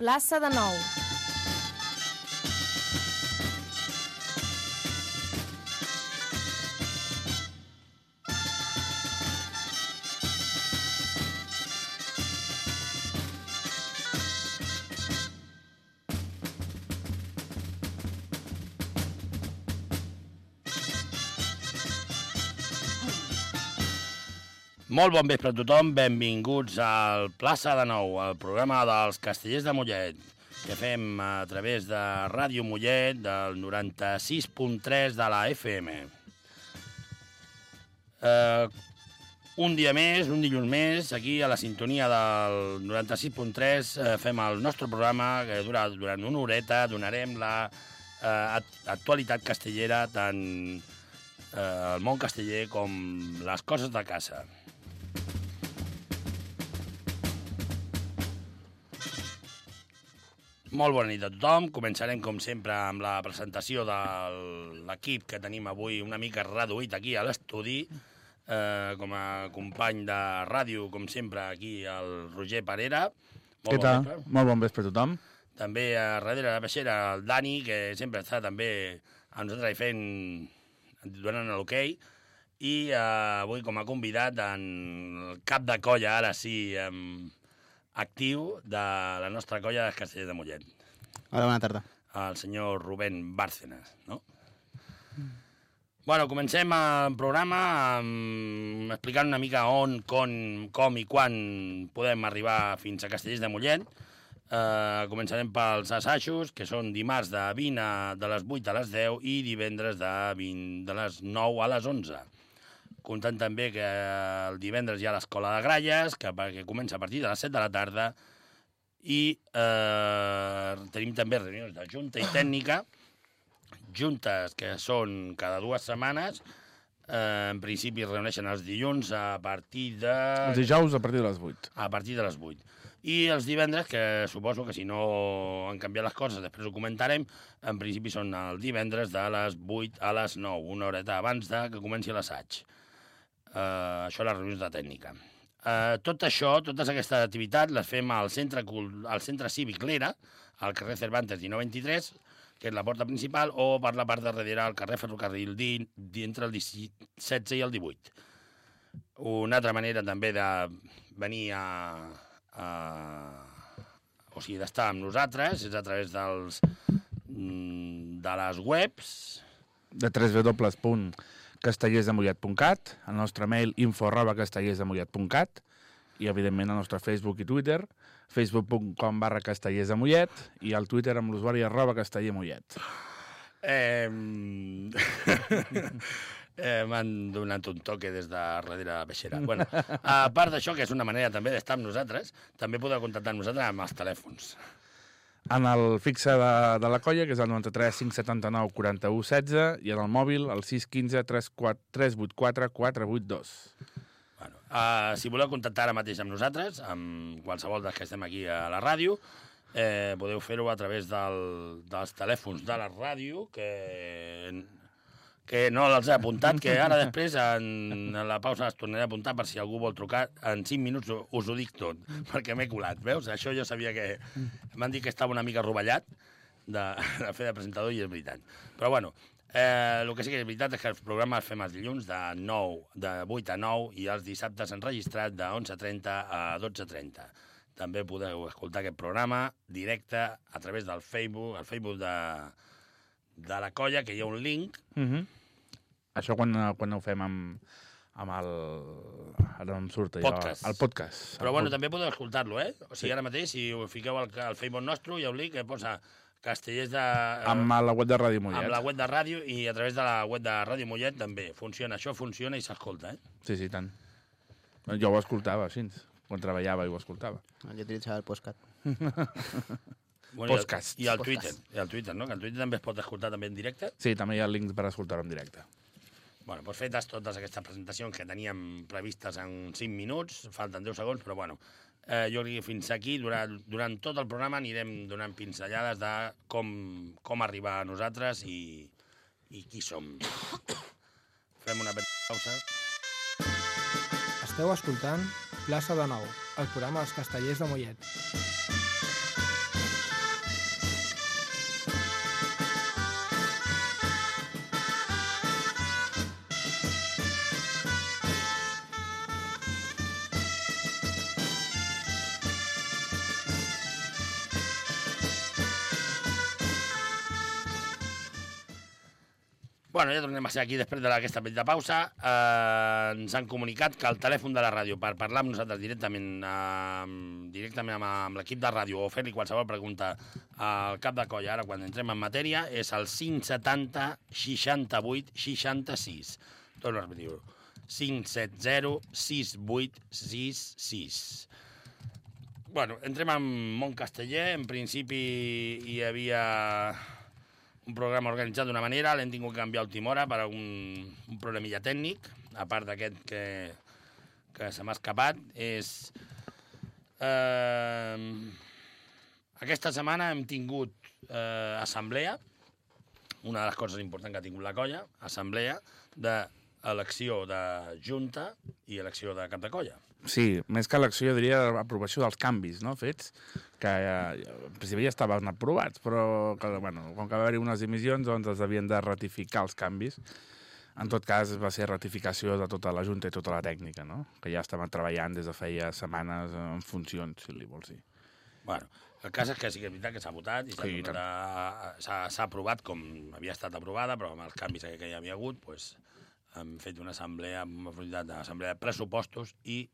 plaça de Nou. Molt bon vespre a tothom, benvinguts al Plaça de Nou, el programa dels castellers de Mollet, que fem a través de Ràdio Mollet del 96.3 de la FM. Eh, un dia més, un dilluns més, aquí a la sintonia del 96.3 eh, fem el nostre programa que dura durant una horeta, donarem la eh, act- actualitat castellera tant eh, el món casteller com les coses de casa. Molt bona nit a tothom. Començarem, com sempre, amb la presentació de l'equip que tenim avui una mica reduït aquí a l'estudi. Eh, com a company de ràdio, com sempre, aquí el Roger Parera. Molt Què tal? Molt bon vespre a tothom. També a darrere de la peixera el Dani, que sempre està també a nosaltres fent, donant l'hoquei. I eh, avui com a convidat en el cap de colla, ara sí, em, actiu de la nostra colla dels Castellers de Mollet, Hola, bona tarda. el senyor Rubén Bárcenas, no? Bueno, comencem el programa amb, explicant una mica on, con, com i quan podem arribar fins a Castellers de Mollet. Eh, començarem pels assajos, que són dimarts de 20 a, de les 8 a les 10 i divendres de, 20, de les 9 a les 11. Comptant també que el divendres hi ha l'escola de Gralles, que, que comença a partir de les 7 de la tarda, i eh, tenim també reunions de junta i tècnica, juntes que són cada dues setmanes, eh, en principi es reuneixen els dilluns a partir de... Els dijous a partir de les 8. a partir de les 8. I els divendres, que suposo que si no han canviat les coses, després ho comentarem, en principi són el divendres de les 8 a les 9, una horeta abans de que comenci l'assaig. Uh, això les reunions de tècnica. Uh, tot això, totes aquestes activitats les fem al centre, al centre cívic Lera, al carrer Cervantes 1923, que és la porta principal, o per la part de darrere al carrer Ferrocarril di, di entre el 16 i el 18. Una altra manera també de venir a, a o sigui, d'estar amb nosaltres és a través dels mm, de les webs De www.castellersdemollet.cat, el nostre mail info arroba castellersdemollet.cat i, evidentment, el nostre Facebook i Twitter, facebook.com barra castellersdemollet i el Twitter amb l'usuari arroba castellermollet. eh, eh, m'han donat un toque des de darrere la peixera. Bueno, a part d'això, que és una manera també d'estar amb nosaltres, també podeu contactar amb nosaltres amb els telèfons. En el fixe de, de la colla, que és el 93 579 41 16, i en el mòbil, el 615 34 384 482. Bueno, uh, si voleu contactar ara mateix amb nosaltres, amb qualsevol dels que estem aquí a la ràdio, eh, podeu fer-ho a través del, dels telèfons de la ràdio, que, que no els he apuntat, que ara després en, en la pausa els tornaré a apuntar per si algú vol trucar. En 5 minuts us, us ho dic tot, perquè m'he colat, veus? Això jo sabia que... M'han dit que estava una mica rovellat de, de fer de presentador i és veritat. Però bueno, Eh, el que sí que és veritat és que els programes els fem els dilluns de 9, de 8 a 9 i els dissabtes enregistrat de 11.30 a 12.30. També podeu escoltar aquest programa directe a través del Facebook, el Facebook de, de la colla, que hi ha un link. Uh -huh. Això quan, quan ho fem amb, amb el... Ara no em surt allò. Podcast. El podcast. Però el bueno, pod- també podeu escoltar-lo, eh? O sigui, Sí. ara mateix, si ho fiqueu al, al Facebook nostre, un link que posa Castellers de... Amb la web de Ràdio Mollet. amb la web de ràdio i a través de la web de Ràdio Mollet també. Funciona, això funciona i s'escolta, eh? Sí, sí, tant. Jo ho escoltava, així, quan treballava i ho escoltava. Jo utilitzava el postcat. Bueno, i el- Podcast. I el Podcast. Twitter, i el Twitter, no? Que el Twitter també es pot escoltar també en directe. Sí, també hi ha links per escoltar-ho en directe. Bueno, doncs fetes totes aquestes presentacions que teníem previstes en 5 minuts, falten 10 segons, però bueno, eh, jo crec que fins aquí, durant, durant tot el programa, anirem donant pinzellades de com, com arribar a nosaltres i, i qui som. Fem una petita pausa. Esteu escoltant Plaça de Nou, el programa dels castellers de Mollet. Bueno, ja tornem a ser aquí després d'aquesta petita pausa. Eh, ens han comunicat que el telèfon de la ràdio per parlar amb nosaltres directament, eh, directament amb, amb l'equip de ràdio o fer-li qualsevol pregunta al cap de colla, ara quan entrem en matèria, és el 570 68 66. Torno a repetir-ho. 570 68 66. Bueno, entrem en món casteller. En principi hi havia un programa organitzat d'una manera, l'hem tingut que canviar a última hora per un, un problemilla tècnic, a part d'aquest que, que se m'ha escapat, és... Eh, aquesta setmana hem tingut eh, assemblea, una de les coses importants que ha tingut la colla, assemblea d'elecció de junta i elecció de cap de colla. Sí, més que elecció, jo diria l'aprovació dels canvis no, fets, que eh, en principi ja estaven aprovats, però que, bueno, com que va haver-hi unes emissions, doncs es havien de ratificar els canvis. En tot cas, va ser ratificació de tota la Junta i tota la tècnica, no? que ja estaven treballant des de feia setmanes en funcions, si li vols dir. Bueno, el cas és que sí que és veritat que s'ha votat i s'ha Sí, a- aprovat com havia estat aprovada, però amb els canvis que hi havia hagut, doncs, hem fet una assemblea, una assemblea de pressupostos i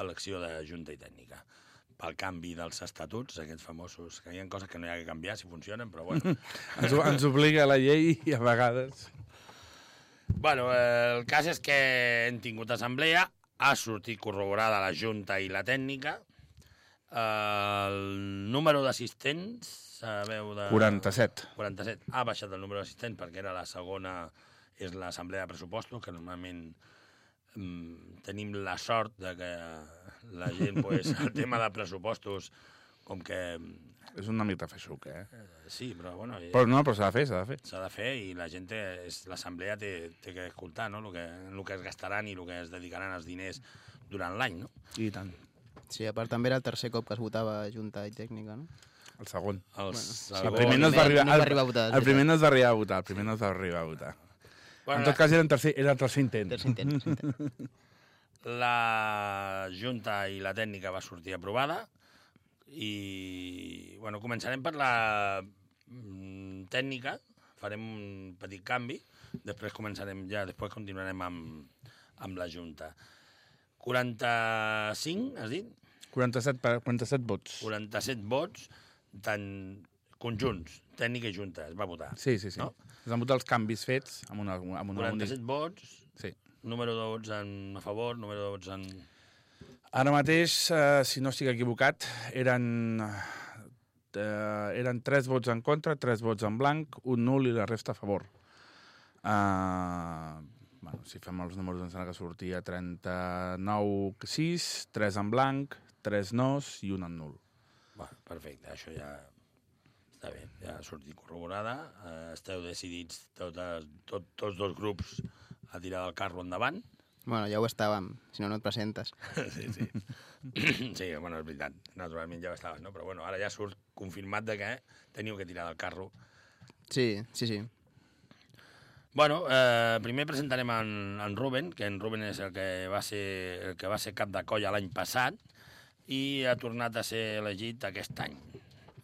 elecció de Junta i Tècnica. Pel canvi dels estatuts, aquests famosos, que hi ha coses que no hi ha que canviar si funcionen, però bueno. Ens, ens obliga la llei i a vegades... bueno, eh, el cas és que hem tingut assemblea, ha sortit corroborada la Junta i la Tècnica, el número d'assistents, sabeu de... 47. 47. Ha baixat el número d'assistents perquè era la segona, és l'assemblea de pressupostos, que normalment mm, tenim la sort de que la gent, pues, el tema de pressupostos, com que... És una mica feixuc, eh? eh, Sí, però bueno, eh, Però no, però s'ha de fer, s'ha de fer. s'ha de fer i la gent, l'assemblea té, té que escoltar no? el, que, el que es gastaran i el que es dedicaran els diners durant l'any, no? I tant. Sí, a part també era el tercer cop que es votava Junta i Tècnica, no? El segon. El Segon. primer no es va primer arribar, no es va el, arribar a votar, el primer no es va arribar a votar, el primer no es va arribar a votar. En tot cas, era, en tercer, era el tercer intent. Tercer intent. tercer intent. La Junta i la tècnica va sortir aprovada i, bueno, començarem per la mm, tècnica, farem un petit canvi, després començarem ja, després continuarem amb, amb la Junta. 45, has dit? 47, per, 47 vots. 47 vots, tant conjunts, tècnica i Junta, es va votar. Sí, sí, sí. No? Es van votar els canvis fets amb una, amb una 47 vots, Sí. número de vots en, a favor, número de vots en... Ara mateix, eh, si no estic equivocat, eren, eh, eren 3 vots en contra, 3 vots en blanc, un nul i la resta a favor. Uh, bueno, si fem els números, em sembla que sortia 39, 6, 3 en blanc, 3 nos i un en nul. Bueno, perfecte, això ja està bé, ja ha sortit corroborada. Eh, esteu decidits totes, tot, tots dos grups a tirar del carro endavant. Bueno, ja ho estàvem, si no, no et presentes. sí, sí. sí, bueno, és veritat, naturalment ja ho estaves, no? Però bueno, ara ja surt confirmat de que teniu que tirar del carro. Sí, sí, sí. Bueno, eh, primer presentarem en, en Ruben, que en Ruben és el que va ser, el que va ser cap de colla l'any passat i ha tornat a ser elegit aquest any.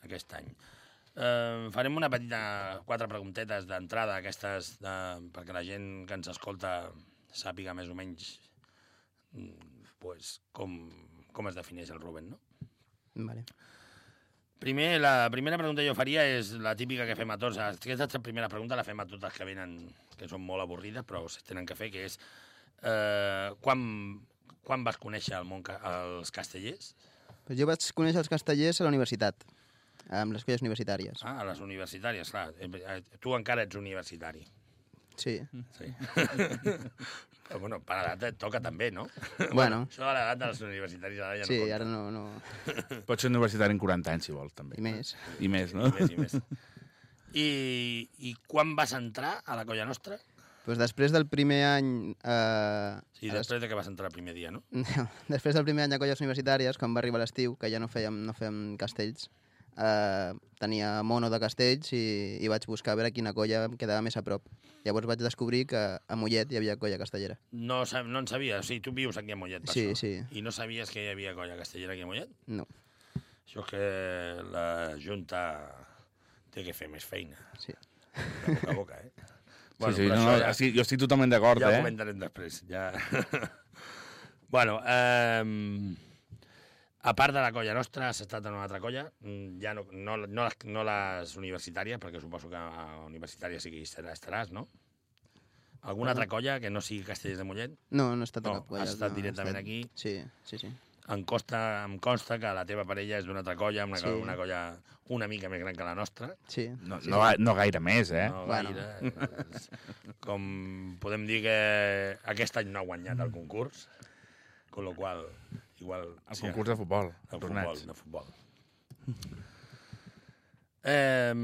Aquest any. Eh, farem una petita, quatre preguntetes d'entrada, aquestes, de, perquè la gent que ens escolta sàpiga més o menys mm, pues, com, com es defineix el Ruben, no? Vale. Primer, la primera pregunta que jo faria és la típica que fem a tots. Aquesta primera pregunta la fem a totes que venen, que són molt avorrides, però se tenen que fer, que és eh, quan, quan vas conèixer el món, els castellers? Pues jo vaig conèixer els castellers a la universitat, amb les colles universitàries. Ah, a les universitàries, clar. Eh, eh, Tu encara ets universitari. Sí. Sí. Però, bueno, per edat et toca també, no? Bueno. Això de l'edat dels universitaris ara ja Sí, no compta. ara no, no... Pots ser universitari en 40 anys, si vols, també. I més. I més, no? I més, i més. I, I quan vas entrar a la colla nostra? Pues després del primer any... Eh, Sí, a les- després de que vas entrar el primer dia, no? després del primer any a colles universitàries, quan va arribar l'estiu, que ja no fèiem, no fèiem castells, eh, tenia mono de castells i, i vaig buscar a veure quina colla em quedava més a prop. Llavors vaig descobrir que a Mollet hi havia colla castellera. No, no en sabies. O sigui, tu vius aquí a Mollet, per Sí, això. sí. I no sabies que hi havia colla castellera aquí a Mollet? No, Això és que la Junta té que fer més feina, sí. de boca a boca, eh? Bueno, sí, sí, no, ja- sí, jo estic totalment d'acord, Ja ho eh? comentarem després. Ja. bueno, eh, a part de la colla nostra, has estat en una altra colla, mm, ja no, no, no, les, no les universitàries, perquè suposo que a universitària sí que hi estaràs, no? Alguna altra colla que no sigui Castells de Mollet? No, no he estat a No, cap colla. has estat no, directament aquí. Sí, sí, sí. Em consta, em consta que la teva parella és d'una altra colla, una, Sí. una colla una mica més gran que la nostra. Sí, No, sí, no, ga- no gaire més, eh? No Bueno. gaire. Com podem dir que aquest any no ha guanyat el concurs, con lo qual, igual... El concurs de futbol, el futbol, torneig. de futbol. Eh,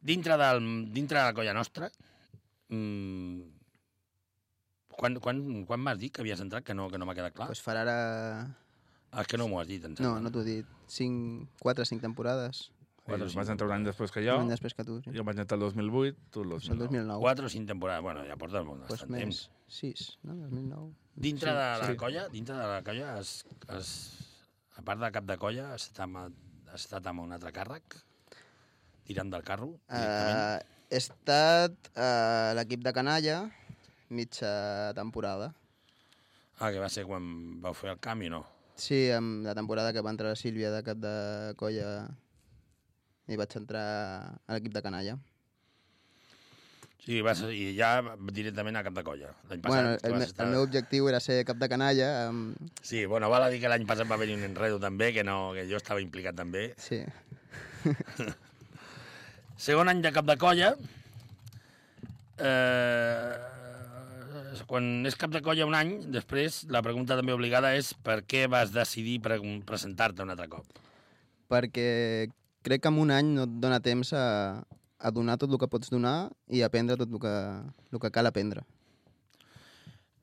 dintre, del, dintre de la colla nostra, mm, quan, quan, quan m'has dit que havies entrat, que no, que no m'ha quedat clar? Pues farà ara... Ah, és que no m'ho has dit, em No, sembla. no t'ho he dit. Cinc, quatre, cinc temporades. Quatre o Sí, cinc vas entrar un any després que Jo? Un any després que tu. Sí. jo vaig entrar el 2008, tu el És el 2009. 2009. Quatre o cinc temporades. Bueno, ja portes molt pues bastant temps. més. Sis, no? 2009. Dintre Sí, de la sí. colla, dintre de la colla, has, has, a part de cap de colla, has estat, amb, has estat amb un altre càrrec? Tirant del carro? Uh, he estat a l'equip de canalla mitja temporada. Ah, que va ser quan vau fer el canvi, no? Sí, amb la temporada que va entrar la Sílvia de cap de colla i vaig entrar a l'equip de canalla. Sí, vas, i ja directament a cap de colla. L'any passat Bueno, el, me, estar... el meu objectiu era ser cap de canalla. Amb... Sí, bueno, val a dir que l'any passat va haver-hi un enredo també, que, no, que jo estava implicat també. Sí. Segon any de cap de colla, eh, quan és cap de colla un any, després la pregunta també obligada és per què vas decidir pre presentar-te un altre cop? Perquè crec que en un any no et dona temps a, a donar tot el que pots donar i aprendre tot el que, el que cal aprendre.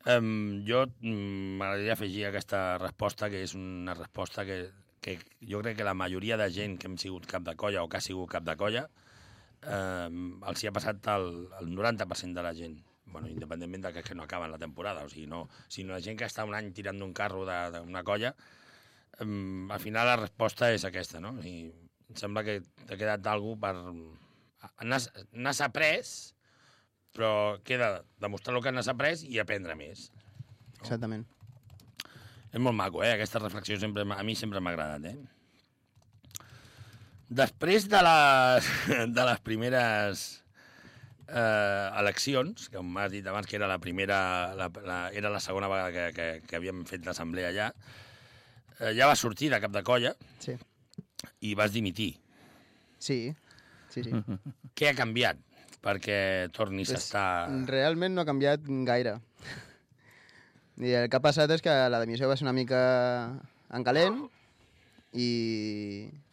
Um, jo mm, m'agradaria afegir aquesta resposta, que és una resposta que, que jo crec que la majoria de gent que hem sigut cap de colla o que ha sigut cap de colla um, els hi ha passat el, el 90% de la gent bueno, independentment de que, que no acaben la temporada, o sigui, no, sinó la gent que està un any tirant d'un carro d'una colla, um, al final la resposta és aquesta, no? I em sembla que t'ha quedat algú per... N'has n'has après, però queda demostrar el que n'has après i aprendre més. Exactament. És molt maco, eh? Aquesta reflexió sempre, a mi sempre m'ha agradat, eh? Després de les, de les primeres eh, eleccions, que m'has dit abans que era la primera, la, la, era la segona vegada que, que, que havíem fet l'assemblea allà, eh, ja vas sortir de cap de colla Sí. I vas dimitir. Sí, sí, sí. Què ha canviat perquè tornis a Pues, estar... Realment no ha canviat gaire. I el que ha passat és que la dimissió va ser una mica en calent i,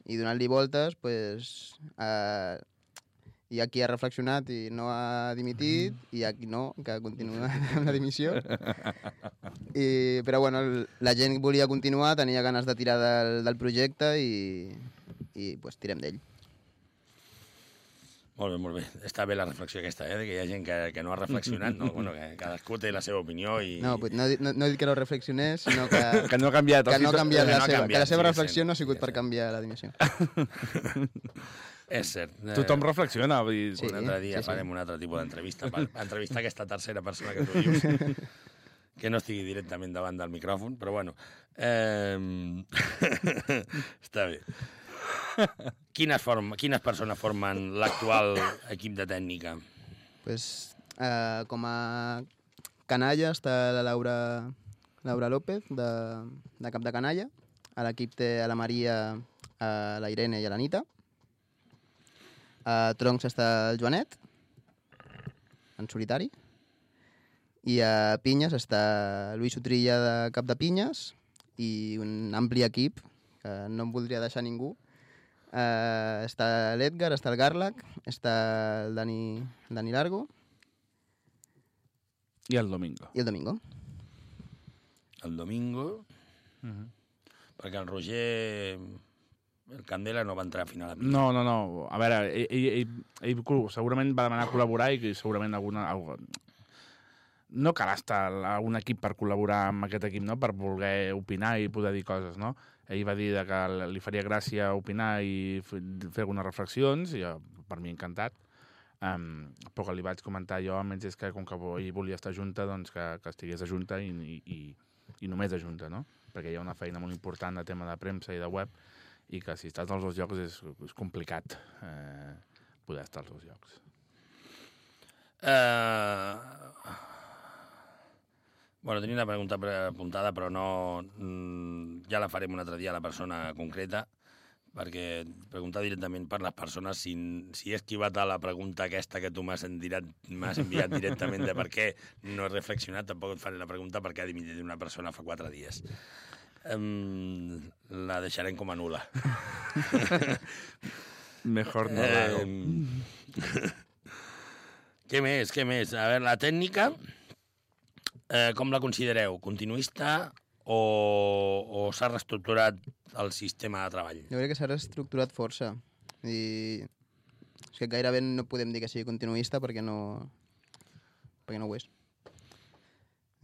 i donant-li voltes, pues, eh, hi ha qui ha reflexionat i no ha dimitit, i hi ha qui no, que continua amb la dimissió. I, però bueno, el- la gent volia continuar, tenia ganes de tirar del, del projecte i, i pues, tirem d'ell. Molt bé, molt bé. Està bé la reflexió aquesta, eh? de que hi ha gent que, que no ha reflexionat, no? bueno, que cadascú té la seva opinió i... No, pues, no, no, no he dit que no reflexionés, sinó que, Que no ha canviat. que no ha canviat que la no seva, canviat, que la seva sí, reflexió sí, no ha sigut sí, per canviar la dimissió. És cert. Eh, Tothom reflexiona. Vull dir, Sí. Un altre dia sí, sí. farem un altre tipus d'entrevista per entrevistar aquesta tercera persona que tu dius que no estigui directament davant del micròfon, però bueno. Eh... Està bé. Quines, form... Quines persones formen l'actual equip de tècnica? Pues, eh, com a canalla està la Laura, Laura López, de, de cap de canalla. A l'equip té a la Maria, a la Irene i a l'Anita. A Troncs està el Joanet, en solitari. I a Pinyes està Lluís Utrilla de cap de Pinyes i un ampli equip, que no em voldria deixar ningú, Uh, està l'Edgar, està el Garlac, està el Dani, el Dani Largo I el Domingo. i el Domingo. El Domingo, perquè el Roger... El Candela no va entrar a final. No, no, no. A veure, ell, ell, ell, ell segurament va demanar col·laborar i segurament alguna... algun- No cal estar a un equip per col·laborar amb aquest equip, no?, per voler opinar i poder dir coses, no? Ell va dir que li faria gràcia opinar i fer algunes reflexions, i jo, per mi encantat. Um, però que li vaig comentar jo, almenys és que com que ell volia estar junta, doncs que, que estigués a junta i, i, i, i només a junta, no? Perquè hi ha una feina molt important de tema de premsa i de web i que si estàs als dos llocs és, és complicat eh, poder estar als dos llocs. Eh... Bueno, tenia una pregunta pre- apuntada, però no... mm, Ja la farem un altre dia a la persona concreta, perquè preguntar directament per les persones si, si he esquivat a la pregunta aquesta que tu m'has enviat, enviat directament de per què no he reflexionat, tampoc et faré la pregunta per què ha dimitit una persona fa quatre dies. Um, la deixarem com a nula. Mejor no la hago. Eh, què més, què més? A veure, la tècnica, eh, com la considereu? Continuista o, o s'ha reestructurat el sistema de treball? Jo crec que s'ha reestructurat força. I és que gairebé no podem dir que sigui continuista perquè no, perquè no ho és.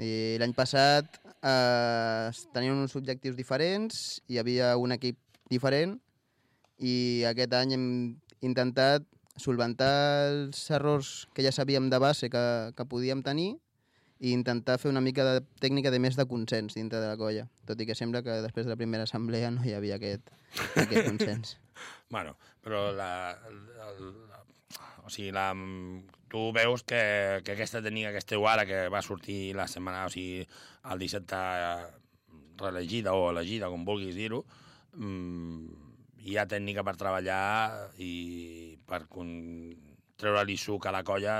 I l'any passat eh, tenien uns objectius diferents, hi havia un equip diferent i aquest any hem intentat solventar els errors que ja sabíem de base que, que podíem tenir i intentar fer una mica de tècnica de més de consens dintre de la colla, tot i que sembla que després de la primera assemblea no hi havia aquest, aquest consens. Bueno, però la, el, la, o sigui, la, tu veus que, que aquesta tècnica que esteu ara, que va sortir la setmana, o sigui, el dissabte reelegida o elegida, com vulguis dir-ho, mm, hi ha tècnica per treballar i per con... treure-li suc a la colla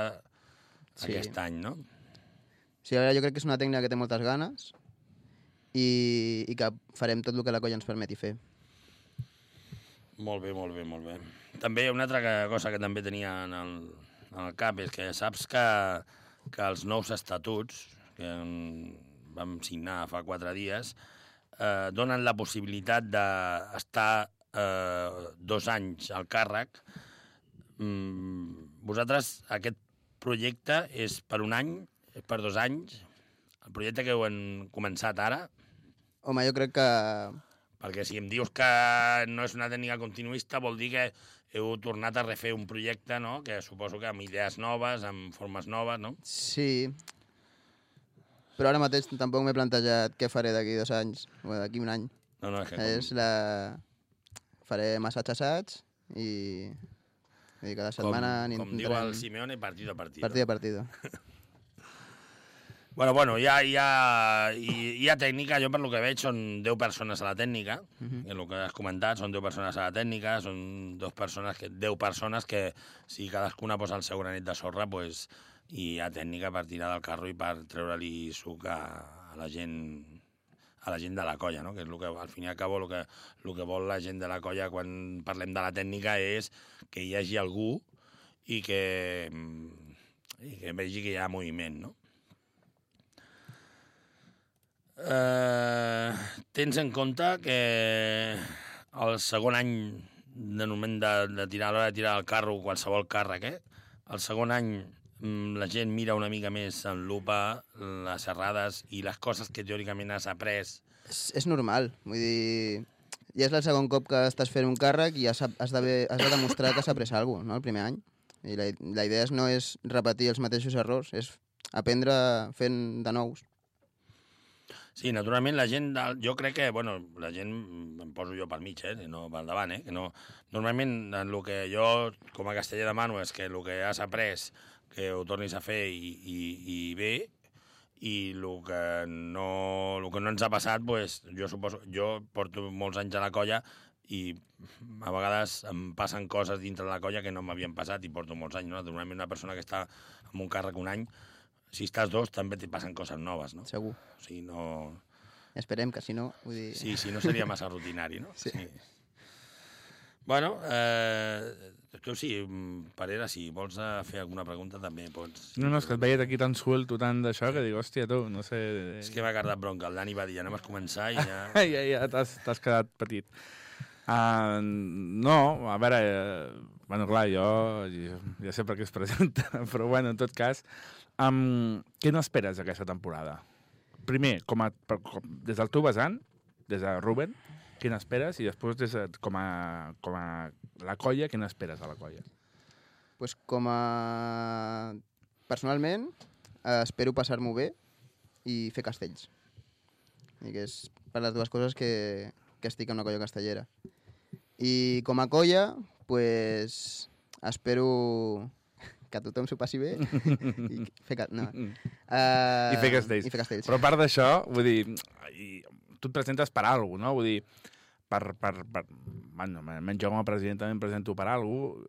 Sí. aquest any, no? Sí, ara jo crec que és una tècnica que té moltes ganes i, i que farem tot el que la colla ens permeti fer. Molt bé, molt bé, molt bé. També hi ha una altra cosa que també tenia en el, en el cap, és que saps que, que els nous estatuts que vam signar fa quatre dies eh, donen la possibilitat d'estar eh, dos anys al càrrec. Mm, vosaltres, aquest projecte és per un any, és per dos anys? El projecte que heu en- començat ara, Home, jo crec que perquè si em dius que no és una tècnica continuista, vol dir que heu tornat a refer un projecte, no?, que suposo que amb idees noves, amb formes noves, no? sí, però ara mateix tampoc m'he plantejat què faré d'aquí dos anys o d'aquí un any. No, no, és que... És la... Faré assaig assaig i... i cada setmana com, com diu el Simeone, partido a partido. partit a partido. Bueno, bueno, hi ha, hi, ha, hi, hi ha tècnica, jo per lo que veig són 10 persones a la tècnica, uh Mhm. -huh. el que has comentat, són 10 persones a la tècnica, són dos persones que, 10 persones que si cadascuna posa el seu granet de sorra, pues, hi ha tècnica per tirar del carro i per treure-li suc a, a la gent a la gent de la colla, no? que és el que, al fin i al cabo, el que, el que vol la gent de la colla quan parlem de la tècnica és que hi hagi algú i que, i que vegi que hi ha moviment, no? Eh, tens en compte que el segon any de moment de, de tirar l'hora de tirar el carro, qualsevol càrrec, eh? el segon any mm, la gent mira una mica més en lupa les errades i les coses que teòricament has après. És, és normal, vull dir... Ja és el segon cop que estàs fent un càrrec i has, has, de, has de demostrar que has après alguna cosa, no?, el primer any. I la, la idea no és repetir els mateixos errors, és aprendre fent de nous. Sí, naturalment la gent, jo crec que, bueno, la gent, em poso jo pel mig, eh, no pel davant, eh, que no... Normalment el que jo, com a casteller, demano és que el que has après, que ho tornis a fer i, i, i bé, i el que no, el que no ens ha passat, pues, jo suposo, jo porto molts anys a la colla i a vegades em passen coses dintre de la colla que no m'havien passat i porto molts anys, no? Normalment una persona que està en un càrrec un any, si estàs dos, també t'hi passen coses noves, no? Segur. O sigui, no... Esperem que si no, vull dir... Sí, sí, no seria massa rutinari, no? Sí. Bueno, eh, tu sí, Parera, si vols eh, fer alguna pregunta també pots... No, no, és que et veia aquí tan suelto, tant d'això, que dic, hòstia, tu, no sé... És que m'ha agradat bronca. El Dani va dir, anem a començar i ja... ja, ja t'has t'has quedat petit. Uh, no, a veure, eh, bueno, clar, jo, jo ja sé per què es presenta, però bueno, en tot cas, um, què n'esperes d'aquesta temporada? Primer, com a, per, com, des del teu vessant, des de Ruben, què n'esperes? I després, des de, com, a, com a la colla, què n'esperes de la colla? pues com a... Personalment, eh, espero passar-m'ho bé i fer castells. I que és per les dues coses que, que estic en una colla castellera. I com a colla, pues, espero que tothom s'ho passi bé i fer, ca... no. uh, I fer castells. I fer castells. Però a part d'això, vull dir, i, tu et presentes per alguna no? Vull dir, per, per, per, bueno, almenys jo com a president també em presento per alguna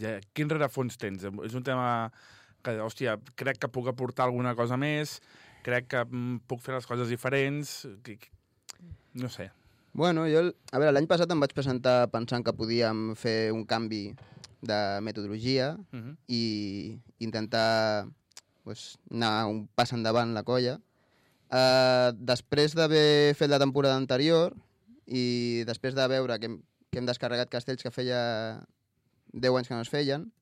ja, Quin rerefons tens? És un tema que, hòstia, crec que puc aportar alguna cosa més, crec que mm, puc fer les coses diferents, que, que, no sé. Bueno, jo, a veure, l'any passat em vaig presentar pensant que podíem fer un canvi de metodologia Uh -huh. i intentar pues, anar un pas endavant la colla. Uh, després d'haver fet la temporada anterior i després de veure que hem, que hem descarregat castells que feia 10 anys que no es feien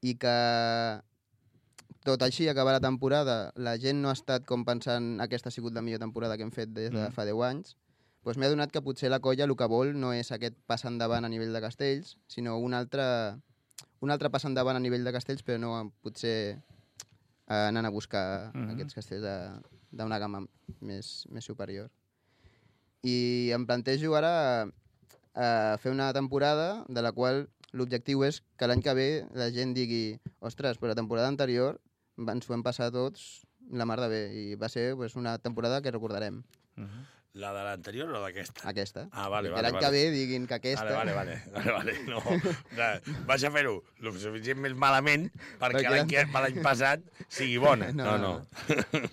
i que tot així, acabar la temporada, la gent no ha estat com pensant aquesta ha sigut la millor temporada que hem fet des de Mm. fa 10 anys, doncs m'he adonat que potser la colla el que vol no és aquest pas endavant a nivell de castells, sinó un altre, un altre pas endavant a nivell de castells, però no potser eh, anant a buscar Mhm. aquests castells d'una gamma més, més superior. I em plantejo ara eh, fer una temporada de la qual l'objectiu és que l'any que ve la gent digui ostres, però la temporada anterior ens ho hem passat tots la mar de bé i va ser pues, una temporada que recordarem, Uh -huh. La de l'anterior o d'aquesta? aquesta. Ah, vale, I vale, l'any vale. que ve diguin que aquesta... Vale, vale, vale. vale, vale. No, vaig a fer-ho el suficient més malament perquè l'any que- l'any passat sigui bona. No, No, no, no.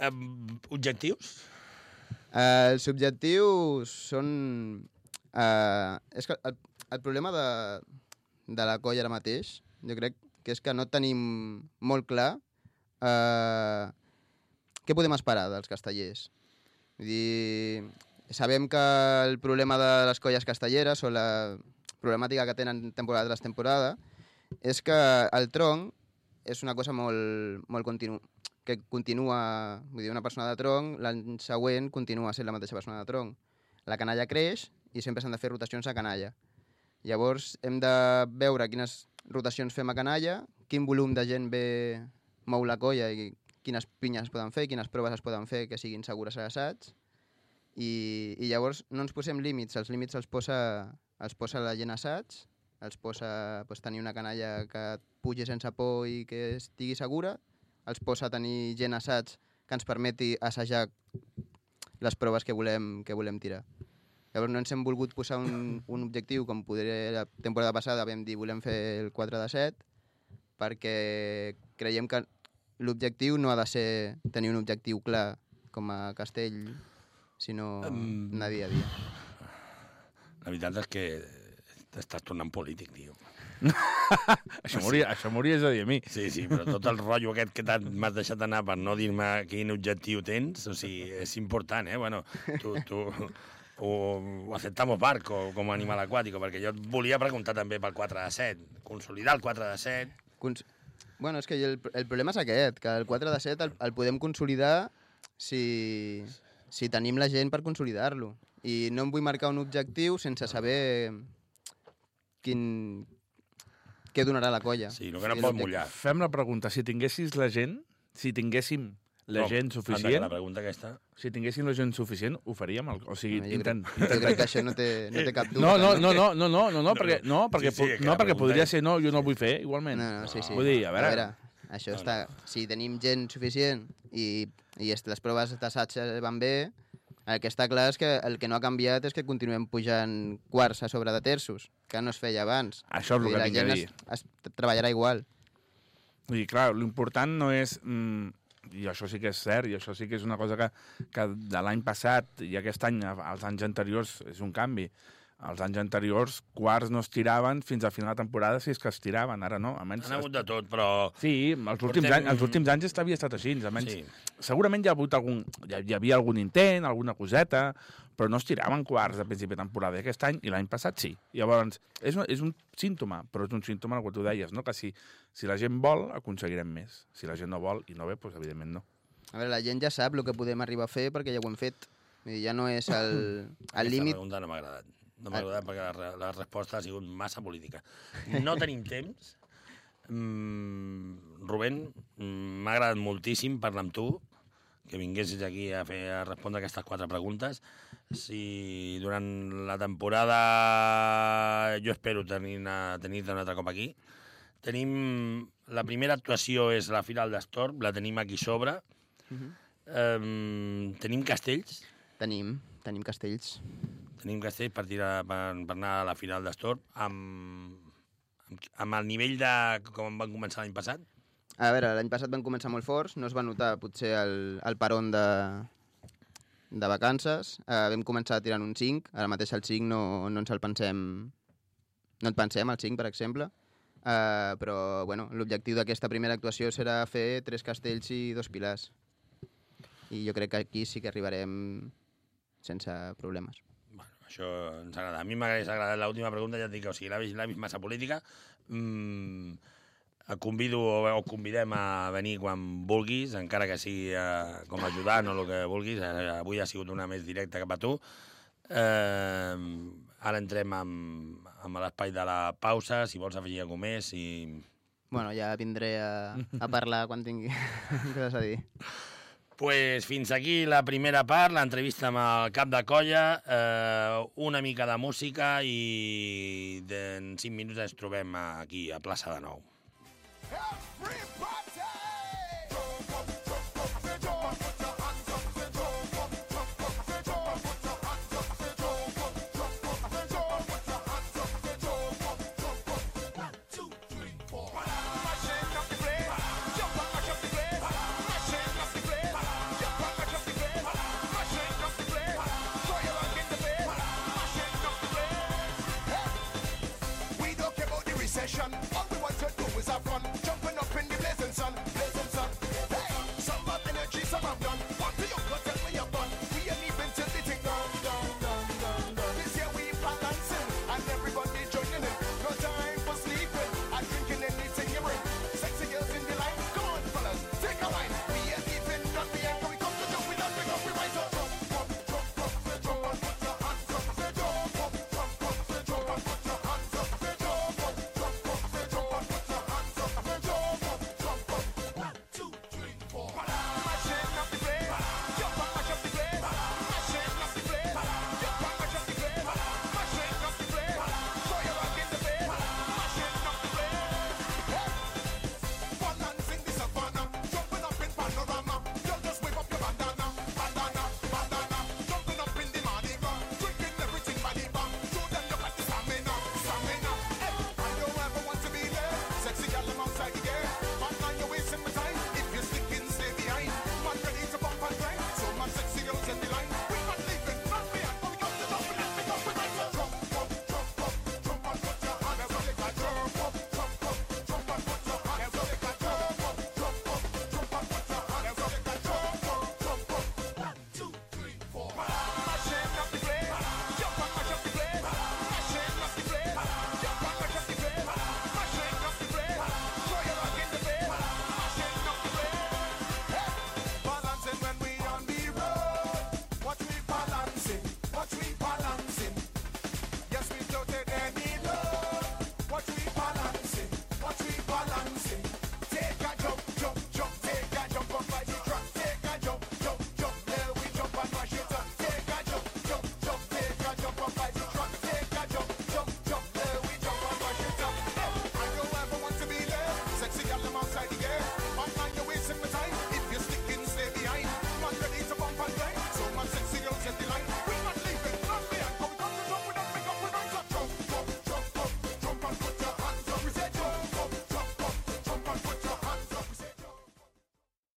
Objectius? Uh, els objectius són... Uh, és que el, el problema de, de la colla ara mateix, jo crec que és que no tenim molt clar uh, què podem esperar dels castellers. Vull dir, sabem que el problema de les colles castelleres o la problemàtica que tenen temporada tras temporada és que el tronc és una cosa molt, molt continu que continua, vull dir, una persona de tronc, l'any següent continua sent la mateixa persona de tronc. La canalla creix i sempre s'han de fer rotacions a canalla. Llavors hem de veure quines rotacions fem a canalla, quin volum de gent ve mou la colla i quines pinyes es poden fer, quines proves es poden fer que siguin segures a l'assaig. I, I llavors no ens posem límits, els límits els posa, els posa la gent assaig, els posa pues, tenir una canalla que pugi sense por i que estigui segura, els posa tenir gent assaig que ens permeti assajar les proves que volem, que volem tirar. Llavors no ens hem volgut posar un, un objectiu, com podria la temporada passada vam dir volem fer el 4 de 7, perquè creiem que l'objectiu no ha de ser tenir un objectiu clar com a castell, sinó Em, anar dia a dia. La veritat és que t'estàs tornant polític, tio. Això m'hauries de dir a mi. Sí, sí, però tot el rotllo aquest que m'has deixat anar per no dir-me quin objectiu tens, o sigui, és important, eh? Bueno, tu, tu ho aceptamos barco com a animal aquàtic, perquè jo et volia preguntar també pel 4 de 7, consolidar el 4 de 7. Cons bueno, és que el, el problema és aquest, que el 4 de 7 el, el podem consolidar si, si tenim la gent per consolidar-lo. I no em vull marcar un objectiu sense saber quin, què donarà la colla. Sí, el que no pot mullar. Fem la pregunta, si tinguessis la gent, si tinguéssim la Com? gent suficient, La pregunta aquesta... si tinguéssim la gent suficient, ho faríem. El, o sigui, No, jo, intent, crec, jo crec que això no té, no té cap dubte. No, no, no, no, no, no, no, no, perquè, no, Sí, perquè, sí, que no, perquè podria ser no, jo no el vull fer, igualment. No, no, sí, sí. Vull dir, a veure, això No, està... Si tenim gent suficient i, i est- les proves d'assaig van bé, el que està clar és que el que no ha canviat és que continuem pujant quarts a sobre de terços, que no es feia abans. això és el que la tinc a gent dir. es, es treballarà igual. Vull dir, clar, l'important no és... Mm, I això sí que és cert, i això sí que és una cosa que, que de l'any passat i aquest any, als anys anteriors, és un canvi. als anys anteriors, quarts no es tiraven fins a final de temporada, si és que es tiraven, ara no. Almenys Han hagut de tot, però... Sí, els últims, Portem- anys, els últims anys havia estat així. Almenys, Sí. Segurament hi ha hagut algun, hi havia algun intent, alguna coseta, però no es tiraven quarts a principi de temporada. I aquest any i l'any passat sí. Llavors, és un, és un símptoma, però és un símptoma el que tu deies, no? que si, si la gent vol, aconseguirem més. Si la gent no vol i no ve, doncs evidentment no. A veure, la gent ja sap el que podem arribar a fer perquè ja ho hem fet. Dir, ja no és el, el Aquesta límit pregunta no m'ha agradat. No m'ha agradat perquè la, la resposta ha sigut massa política. No tenim temps. Mm, Rubén, mm, m'ha agradat moltíssim parlar amb tu, que vinguessis aquí a, fer, a respondre aquestes quatre preguntes. Si durant la temporada jo espero tenir-te tenir un altre cop aquí. Tenim... La primera actuació és la final d'Estorm, la tenim aquí sobre. Mhm. Um, tenim castells, Tenim, tenim castells. tenim castells per, tirar, per, per anar a la final d'Estorm amb, amb, amb el nivell de com van començar l'any passat. A veure, l'any passat van començar molt forts, no es va notar potser el, el peron de, de vacances. Uh, vam començar tirant un 5, ara mateix el 5 no, no ens el pensem... No et pensem, el 5, per exemple. Uh, però, bueno, l'objectiu d'aquesta primera actuació serà fer tres castells i dos pilars. I jo crec que aquí sí que arribarem sense problemes. Bueno, això ens agrada. A mi m'hagués agradat l'última pregunta, ja et dic, o sigui, l'ha vist, vist massa política. Mm, et convido o, convidem a venir quan vulguis, encara que sigui eh, com ajudant o el que vulguis. Eh, avui ha sigut una més directa cap a tu. Eh, ara entrem amb, amb l'espai de la pausa, si vols afegir alguna més. I... Bueno, ja vindré a, a parlar quan tingui coses a dir. Pues fins aquí la primera part, l'entrevista amb el cap de colla, eh, una mica de música i en 5 minuts ens trobem aquí a plaça de Nou. That's free